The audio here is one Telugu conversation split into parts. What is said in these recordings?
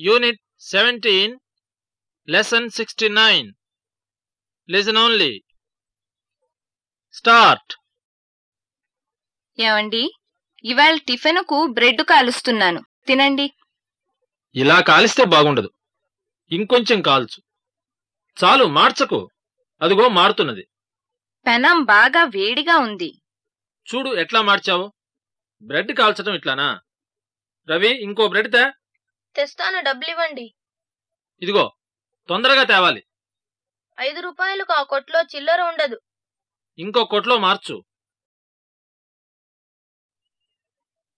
Unit seventeen lesson sixty nine listen only start ఏమండి? ఇవాళ టిఫిన్కు బ్రెడ్ కాలుస్తున్నాను. తినండి. ఇలా కాలిస్తే బాగుండదు. ఇంకొంచెం కాల్చు. చాలు మార్చకు. అదిగో మారుతున్నది. పెనం బాగా వేడిగా ఉంది. చూడు ఎట్లా మార్చావు? బ్రెడ్ కాల్చడం ఇట్లానా? రవి ఇంకో బ్రెడ్ తే. తెస్తాను డబ్బులు ఇవ్వండి. ఇదిగో తొందరగా తేవాలి. ఐదు రూపాయలకు ఆ కొట్లో చిల్లర ఉండదు. ఇంకో కొట్లో మార్చు.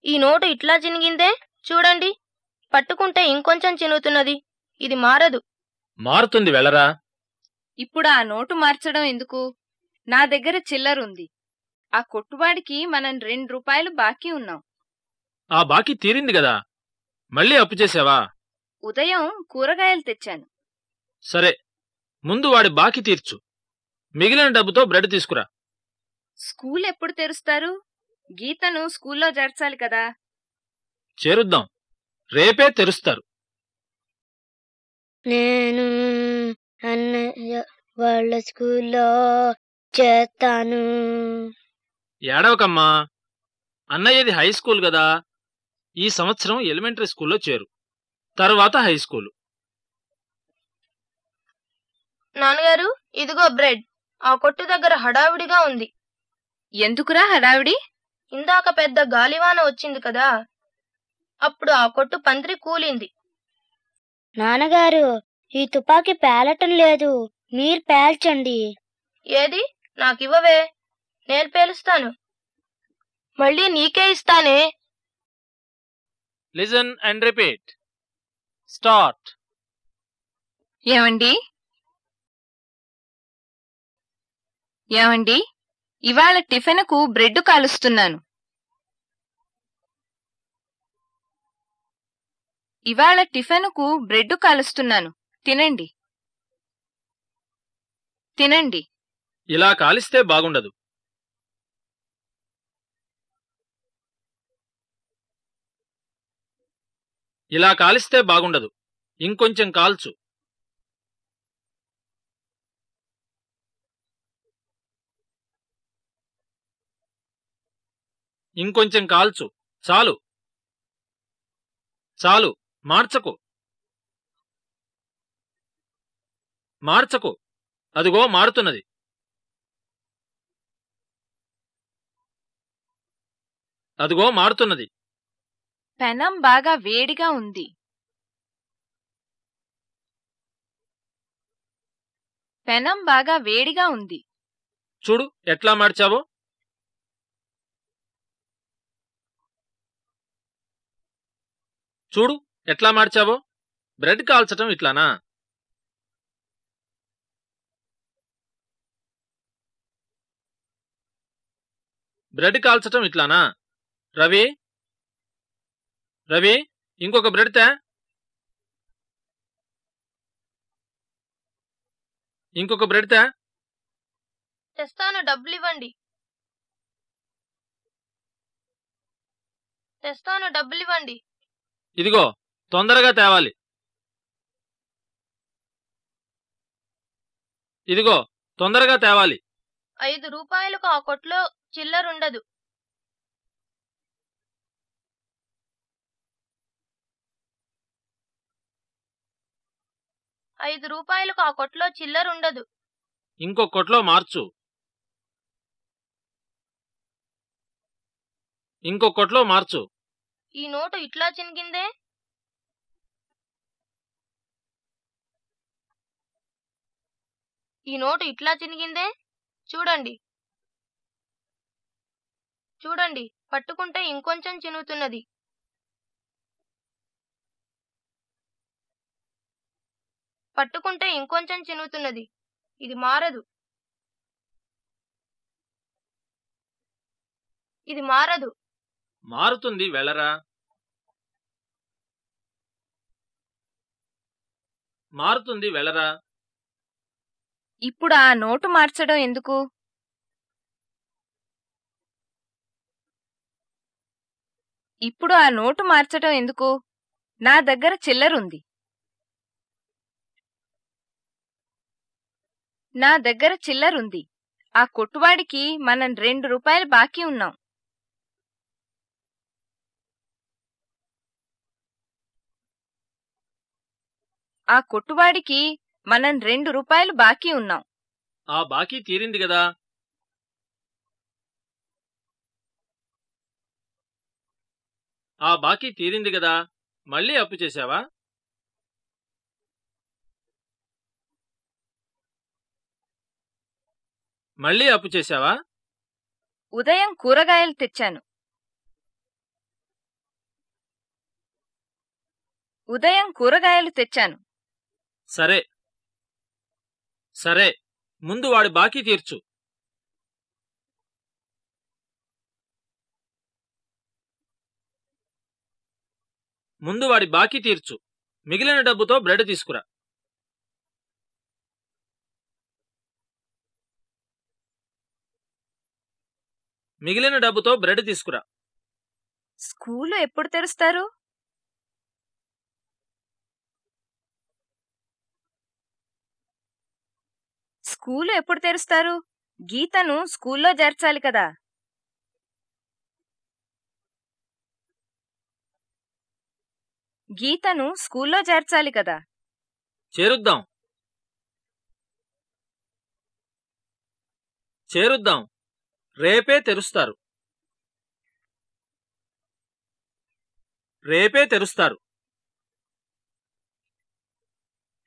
ఈ నోటు ఇట్లా చినిగిందే? చూడండి. పట్టుకుంటే ఇంకొంచెం చినుగుతున్నది. ఇది మారదు. మారుతుంది వెళ్ళరా. ఇప్పుడు ఆ నోటు మార్చడం ఎందుకు? నా దగ్గర చిల్లరుంది ఆ కొట్టువాడికి మనం రెండు రూపాయలు బాకీ ఉన్నాం. ఆ బాకీ తీరింది గదా మళ్ళీ అప్పు చేసావా? ఉదయం కూరగాయలు తెచ్చాను. సరే ముందు వాడి బాకీ తీర్చు. మిగిలిన డబ్బుతో బ్రెడ్ తీసుకురా. స్కూల్ ఎప్పుడు తెరుస్తారు? గీతను స్కూల్లో చేర్చాలి కదా. చేరుద్దాం. రేపే తెరుస్తారు. నేను అన్నయ్య వాళ్ళ స్కూల్లో చేస్తాను. ఏడవకమ్మా. అన్నయ్యది హై స్కూల్ గదా ఈ సంవత్సరం ఎలిమెంటరీ స్కూల్లో చేరు. తర్వాత హై స్కూల్. నాన్నగారు ఇదిగో బ్రెడ్. ఆ కొట్టు దగ్గర హడావిడిగా ఉంది. ఎందుకురా హడావిడి? ఇందాక పెద్ద గాలివాన వచ్చింది కదా. అప్పుడు ఆ కొట్టు పందిరి కూలింది. నాన్నగారు ఈ తుపాకీ పేలటం లేదు. మీరు పేల్చండి. ఏది? నాకివ్వవే. నేను పేలుస్తాను. మళ్ళీ నీకే ఇస్తానే. లిజన్ అండ్ రిపీట్ స్టార్ట్ ఏమండి? ఏమండి? ఇవాళ టిఫిన్కు బ్రెడ్ కాలుస్తున్నాను. ఇవాళ టిఫిన్కు బ్రెడ్ కాలుస్తున్నాను. తినండి. తినండి. ఇలా కాలిస్తే బాగుండదు. ఇలా కాలిస్తే బాగుండదు. ఇంకొంచెం కాల్చు. ఇంకొంచెం కాల్చు. చాలు. చాలు. మార్చకు. మార్చకు. అదిగో మారుతున్నది. అదిగో మారుతున్నది. పెనం బాగా వేడిగా ఉంది. పెనం బాగా వేడిగా ఉంది. చూడు ఎట్లా మార్చావో. చూడు ఎట్లా మార్చావో. బ్రెడ్ కాల్చటం ఇట్లానా. బ్రెడ్ కాల్చటం ఇట్లానా. రవి రవి ఇంకొక బ్రెడ్ తే ఇంకొక బ్రెడ్ తే తెస్తాను డబ్బులు ఇవ్వండి. తెస్తాను డబ్బులు ఇవ్వండి. ఇదిగో తొందరగా తేవాలి. ఇదిగో తొందరగా తేవాలి. ఐదు రూపాయలకు ఆ కొట్లో చిల్లరుండదు. ఐదు రూపాయలకు ఆ కొట్లో చిల్లరుండదు ఇంకో కొట్లో మార్చు. ఇంకో కొట్లో మార్చు. ఈ నోటు ఇట్లా చినిగిందే? ఈ నోటు ఇట్లా చినిగిందే? చూడండి. చూడండి పట్టుకుంటే ఇంకొంచెం చినుగుతున్నది పట్టుకుంటే ఇంకొంచెం చినుగుతున్నది ఇది మారదు. ఇది మారదు. మారుతుంది వెళ్ళరా. మారుతుంది వెళ్ళరా. ఇప్పుడు ఆ నోటు మార్చడం ఎందుకు? ఇప్పుడు ఆ నోటు మార్చటం ఎందుకు? నా దగ్గర చిల్లరుంది. నా దగ్గర చిల్లరుంది. ఆ కొట్టువాడికి మనం రెండు రూపాయలు బాకీ ఉన్నాం. ఆ కొట్టువాడికి మనం రెండు రూపాయలు బాకీ ఉన్నాం. ఆ బాకీ తీరింది కదా. ఆ బాకీ తీరింది కదా. మళ్ళీ అప్పు చేశావా? మళ్ళీ అప్పు చేశావా? ఉదయం కూరగాయలు తెచ్చాను. ఉదయం కూరగాయలు తెచ్చాను. సరే. సరే. ముందు వాడి బాకీ తీర్చు. ముందు వాడి బాకీ తీర్చు. మిగిలిన డబ్బుతో బ్రెడ్ తీసుకురా. మిగిలిన డబ్బుతో బ్రెడ్ తీసుకురా. స్కూలు ఎప్పుడు తెరుస్తారు? స్కూలు ఎప్పుడు తెరుస్తారు? గీతను స్కూల్లో చేర్చాలి కదా. గీతను స్కూల్లో చేర్చాలి కదా. చేరుద్దాం. చేరుద్దాం. రేపే తెరుస్తారు. రేపే తెరుస్తారు.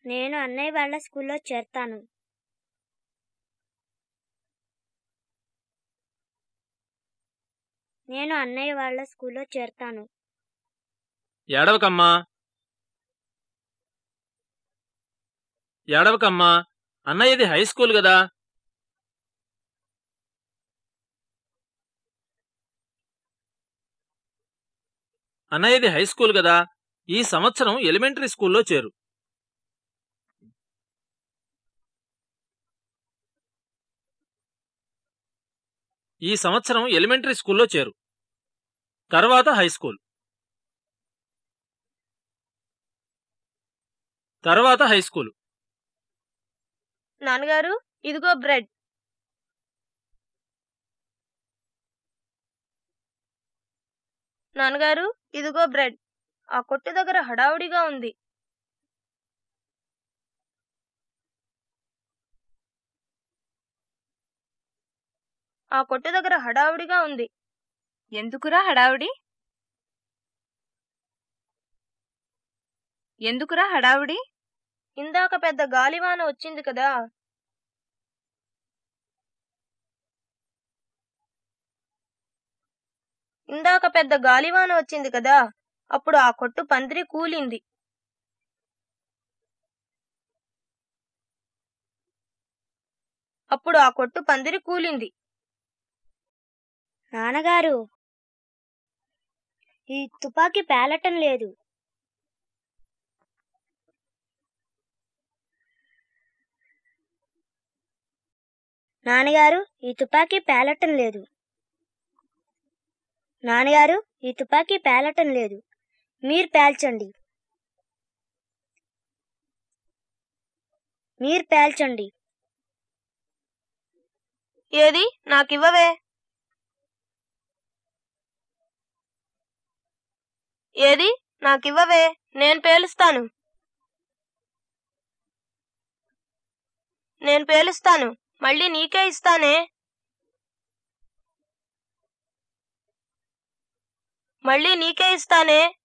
నేను అన్నయ్య వాళ్ళ స్కూల్లో చేరతాను. నేను అన్నయ్య వాళ్ళ స్కూల్లో చేరతాను. ఏడవకమ్మా. ఏడవకమ్మా. అన్నయ్యది హై స్కూల్ కదా. అన్నయ్యది హై స్కూల్ కదా ఈ సంవత్సరం ఎలిమెంటరీ స్కూల్లో చేరు. ఈ సంవత్సరం ఎలిమెంటరీ స్కూల్లో చేరు. తర్వాత హై స్కూల్ తర్వాత హై స్కూల్ నాన్నగారు ఇదిగో బ్రెడ్ నాన్నగారు ఇదిగో బ్రెడ్. ఆ కొట్టు దగ్గర హడావుడిగా ఉంది. ఆ కొట్టు దగ్గర హడావుడిగా ఉంది. ఎందుకురా హడావుడి? ఎందుకురా హడావుడి? ఇందాక పెద్ద గాలివాన వచ్చింది కదా. ఇందాక పెద్ద గాలివాన వచ్చింది కదా అప్పుడు ఆ కొట్టు పందిరి కూలింది. అప్పుడు ఆ కొట్టు పందిరి కూలింది. నాన్నగారు ఈ తుపాకీ పేలటం లేదు. నాన్నగారు ఈ తుపాకీ పేలటం లేదు. నాన్నగారు ఈ తుపాకీ పేలటం లేదు. మీరు పేల్చండి. మీరు పేల్చండి. ఏది? నాకివ్వవే? ఏది? నాకివ్వవే? నేను పేలుస్తాను. నేను పేలుస్తాను. మళ్ళీ నీకే ఇస్తానే? మళ్ళీ నీకే ఇస్తానే.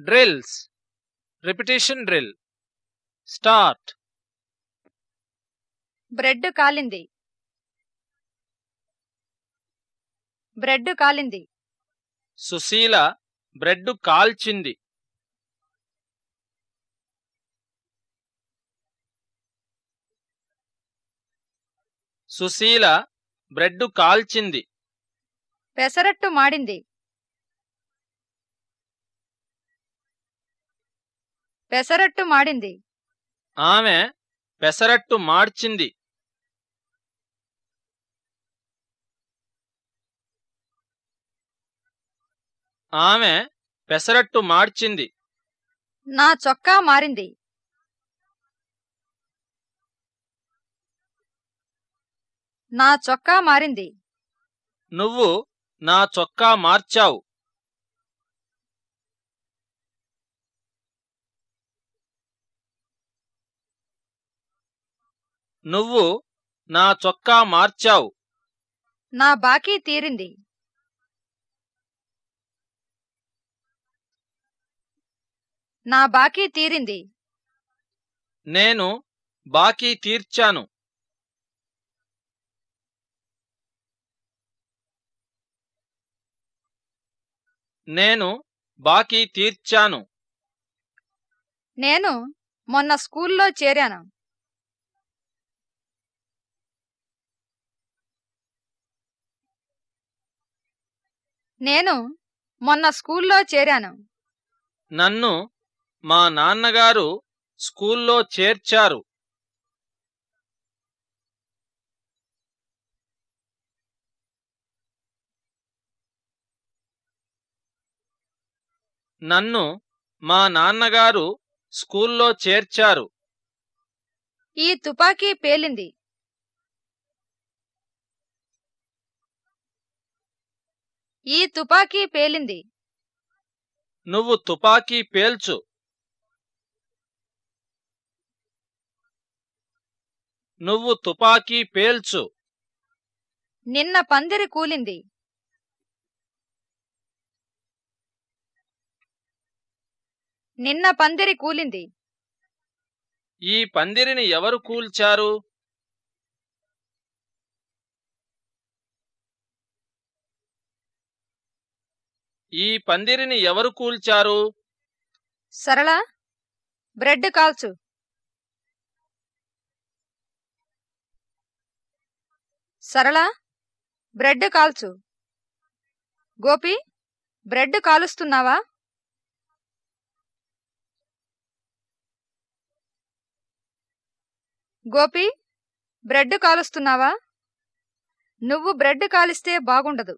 Drills. Repetition drill. Start. Bread కాలింది. బ్రెడ్ కాలింది. సుశీల బ్రెడ్ కాల్చింది. సుశీల బ్రెడ్ కాల్చింది. పెసరట్టు మాడింది. పెసరట్టు మాడింది. ఆమె పెసరట్టు మార్చింది. ఆమె పెసరట్టు మార్చింది. నా చొక్కా మారింది. నా చొక్కా మారింది. నువ్వు నా చొక్కా మార్చావు. నువ్వు నా చొక్కా మార్చావు. నా బాకీ తీరింది. నా బాకీ తీరింది. నేను బాకీ తీర్చాను. నేను బాకీ తీర్చాను. నేను మొన్న స్కూల్లో చేరాను. నేను మొన్న స్కూల్లో చేరాను. నన్ను మా నాన్నగారు స్కూల్లో చేర్చారు. నన్ను మా నాన్నగారు స్కూల్లో చేర్చారు. ఈ తుపాకీ పేలింది. ఈ తుపాకీ పేలింది. నువ్వు తుపాకీ పేల్చు. నువ్వు తుపాకీ పేల్చు. నిన్న పందిరి కూలింది. నిన్న పందిరి కూలింది. ఈ పందిరిని ఎవరు కూల్చారు? ఈ పందిరిని ఎవరు కూల్చారు? సరళ బ్రెడ్ కాల్చు. సరళ బ్రెడ్ కాల్చు. గోపి బ్రెడ్ కాలుస్తున్నావా? గోపి బ్రెడ్ కాలుస్తున్నావా? నువ్వు బ్రెడ్ కాలిస్తే బాగుండదు.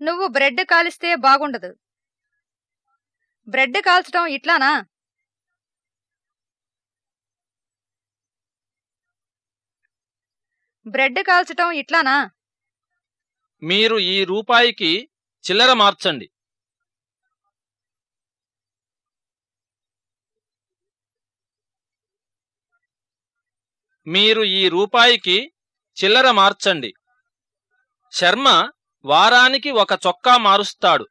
నువ్వు బ్రెడ్ కాలిస్తే బాగుండదు. బ్రెడ్ కాల్చటం ఇట్లానా? బ్రెడ్ కాల్చటం ఇట్లానా? మీరు ఈ రూపాయికి చిల్లర మార్చండి. మీరు ఈ రూపాయికి చిల్లర మార్చండి. శర్మ వారానికి ఒక చొక్కా మారుస్తాడు.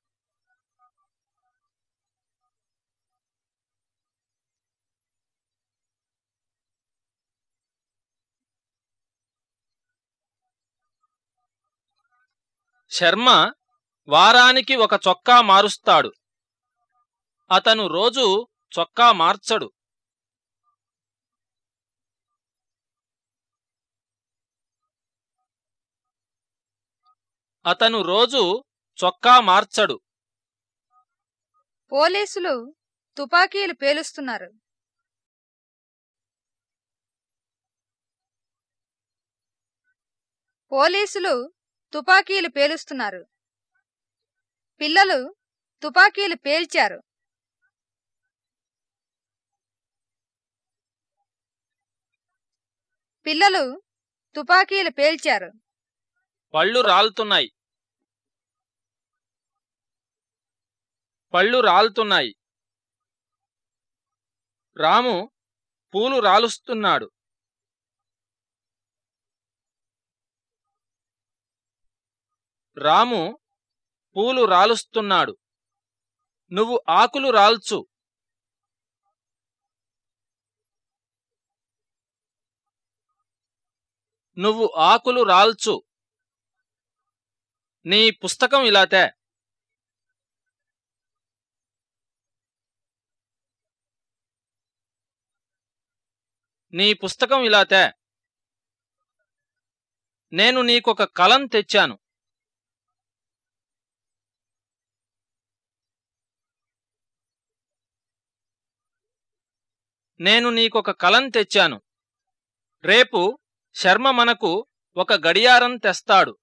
శర్మ వారానికి ఒక చొక్కా మారుస్తాడు. అతను రోజు చొక్కా మార్చడు. అతను రోజు చొక్కా మార్చడు. పోలీసులు తుపాకీలు పేలుస్తున్నారు. పోలీసులు తుపాకీలు పేలుస్తున్నారు. పిల్లలు తుపాకీలు పేల్చారు. పిల్లలు తుపాకీలు పేల్చారు. పళ్ళు రాలుతున్నాయి. పళ్ళు రాలుతున్నాయి. రాము పూలు రాలుస్తున్నాడు. రాము పూలు రాలుస్తున్నాడు. నువ్వు ఆకులు రాల్చు. నువ్వు ఆకులు రాల్చు. నీ పుస్తకం ఇలా తే. నీ పుస్తకం ఇలా తే నేను నీకొక కలం తెచ్చాను. నేను నీకొక కలం తెచ్చాను. రేపు శర్మ మనకు ఒక గడియారం తెస్తాడు.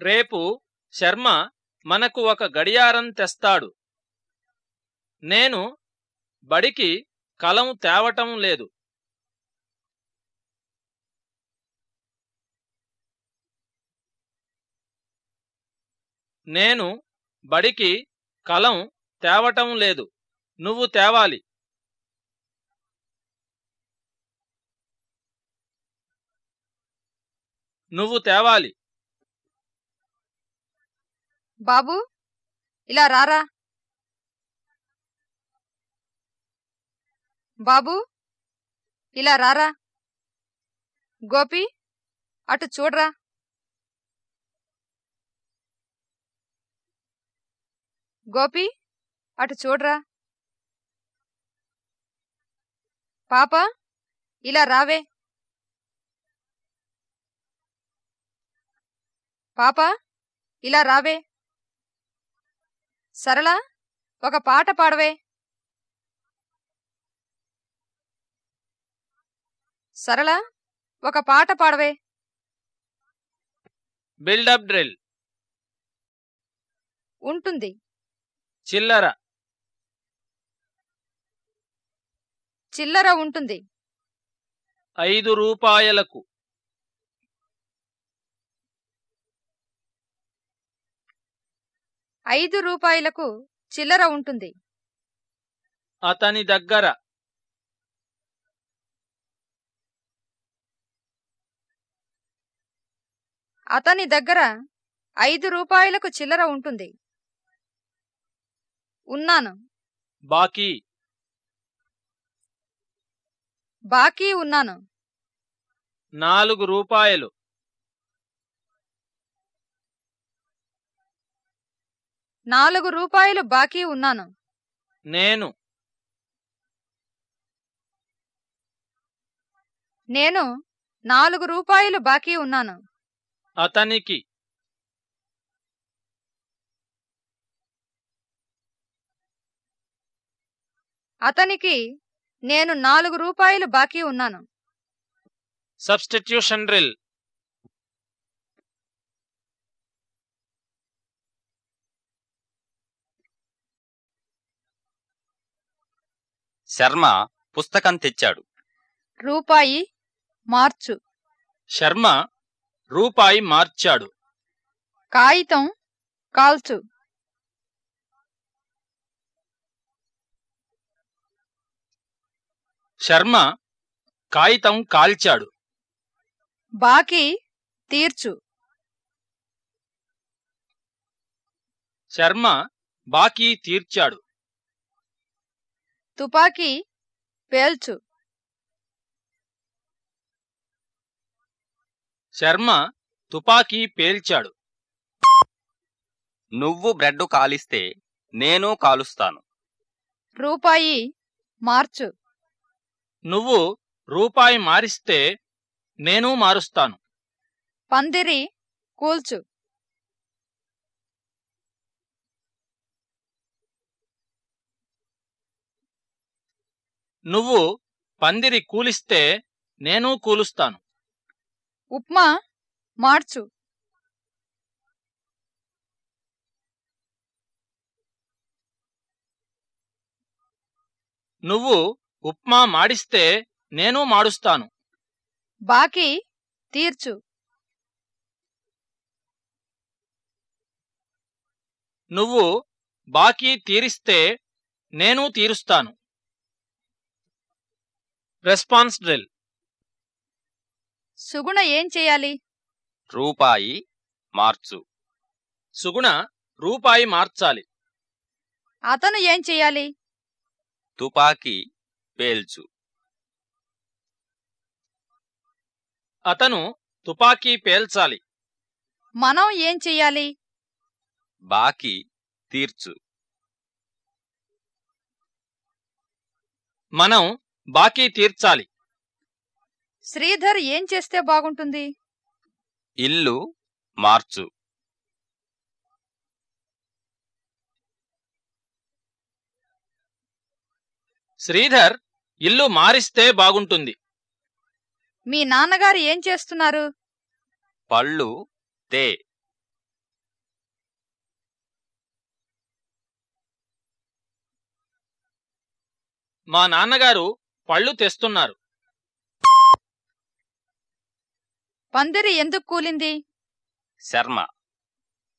రేపు శర్మ మనకు ఒక గడియారం తెస్తాడు. నేను బడికి కలం తేవటం లేదు. నేను బడికి కలం తేవటం లేదు. నువ్వు తేవాలి. నువ్వు తేవాలి. బాబు ఇలా రారా? బాబు ఇలా రారా? గోపి అటు చూడరా. గోపి అటు చూడరా. పాప ఇలా రావే. పాప ఇలా రావే. సరళ ఒక పాట పాడవే. సరళ ఒక పాట పాడవే. Build up drill. ఉంటుంది. చిల్లర. చిల్లర ఉంటుంది. ఐదు రూపాయలకు. ఐదు రూపాయలకు చిల్లర ఉంటుంది. అతని దగ్గర అతని దగ్గర ఐదు రూపాయలకు చిల్లర ఉంటుంది. ఉన్నాను. బాకీ. బాకీ ఉన్నాను. నాలుగు రూపాయలు. నాలుగు రూపాయలు బాకీ ఉన్నాను. నేను. నేను నాలుగు రూపాయలు బాకీ ఉన్నాను. అతనికి. అతనికి నేను నాలుగు రూపాయలు బాకీ ఉన్నాను. సబ్స్టిట్యూషన్ డ్రిల్ శర్మ పుస్తకం తెచ్చాడు. రూపాయి మార్చు. శర్మ రూపాయి మార్చాడు. కాగితం కాల్చు. శర్మ కాగితం కాల్చాడు. బాకీ తీర్చు. శర్మ బాకీ తీర్చాడు. తుపాకీ పేల్చు. శర్మ తుపాకీ పేల్చాడు. నువ్వు బ్రెడ్ కాలిస్తే నేను కాలుస్తాను. రూపాయి మార్చు. నువ్వు రూపాయి మారిస్తే నేను మారుస్తాను. పందిరి కూల్చు. నువ్వు పందిరి కూలిస్తే నేను కూలుస్తాను. ఉప్మా మార్చు. నువ్వు ఉప్మా మాడిస్తే నేను మాడుస్తాను. బాకీ తీర్చు. నువ్వు బాకీ తీరిస్తే నేను తీరుస్తాను. Response drill. సుగుణ ఏం చేయాలి? రూపాయి మార్చు. సుగుణ రూపాయి మార్చాలి. అతను ఏం చేయాలి? తుపాకీ పేల్చు. అతను తుపాకీ పేల్చాలి. మనం ఏం చెయ్యాలి బాకీ తీర్చు. మనం బాకీ తీర్చాలి. శ్రీధర్ ఏం చేస్తే బాగుంటుంది? ఇల్లు మార్చు. శ్రీధర్ ఇల్లు మారిస్తే బాగుంటుంది. మీ నాన్నగారు ఏం చేస్తున్నారు? పళ్ళు తే. మా నాన్నగారు పళ్ళు తెస్తున్నారు. పందిరి ఎందుకు కూలింది? శర్మ.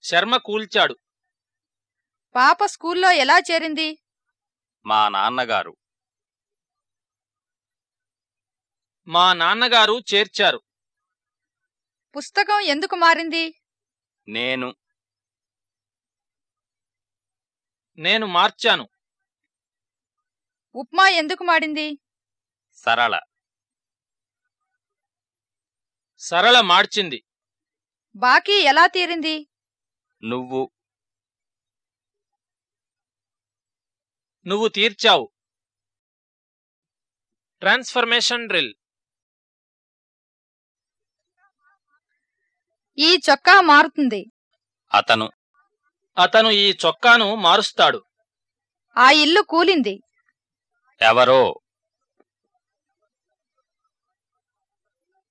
శర్మ కూల్చాడు. పాప స్కూల్లో ఎలా చేరింది? మా నాన్నగారు. మా నాన్నగారు చేర్చారు. పుస్తకం ఎందుకు మారింది? నేను. నేను మార్చాను. ఉప్మా ఎందుకు మాడింది? సరళ. సరళ మార్చింది. బాకీ ఎలా తీరింది? నువ్వు. నువ్వు తీర్చావు. Transformation drill. ఈ చొక్కా మారుతుంది. అతను. అతను ఈ చొక్కాను మారుస్తాడు. ఆ ఇల్లు కూలింది. ఎవరో.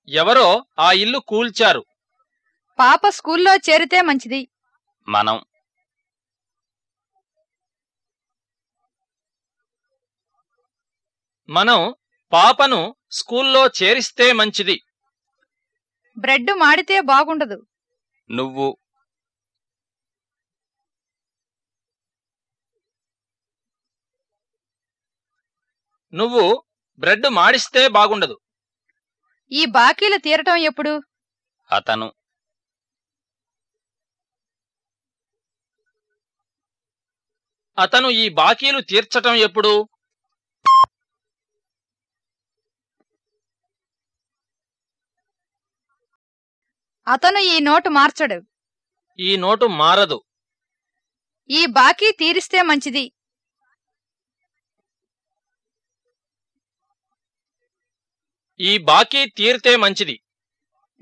ఎవరో ఆ ఇల్లు కూల్చారు. పాప స్కూల్లో చేరితే మంచిది. మనం. మనం పాపను స్కూల్లో చేరిస్తే మంచిది. బ్రెడ్ మాడితే బాగుండదు. నువ్వు. నువ్వు బ్రెడ్ మాడిస్తే బాగుండదు. ఈ బాకీలు తీరటం ఎప్పుడు? అతను. అతను ఈ బాకీలు తీర్చటం ఎప్పుడు? అతను ఈ నోటు మార్చడు. ఈ నోటు మారదు. ఈ బాకీ తీరిస్తే మంచిది. ఈ బాకీ తీరితే మంచిది.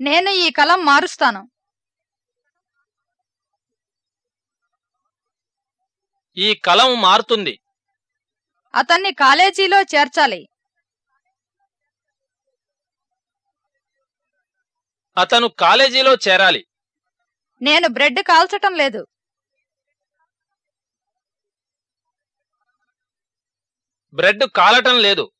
నేను ఈ కలం మారుస్తాను. ఈ కలం మారుతుంది. అతన్ని కాలేజీలో చేర్చాలి. అతను కాలేజీలో చేరాలి. నేను బ్రెడ్ కాల్చటం లేదు. బ్రెడ్ కాలటం లేదు.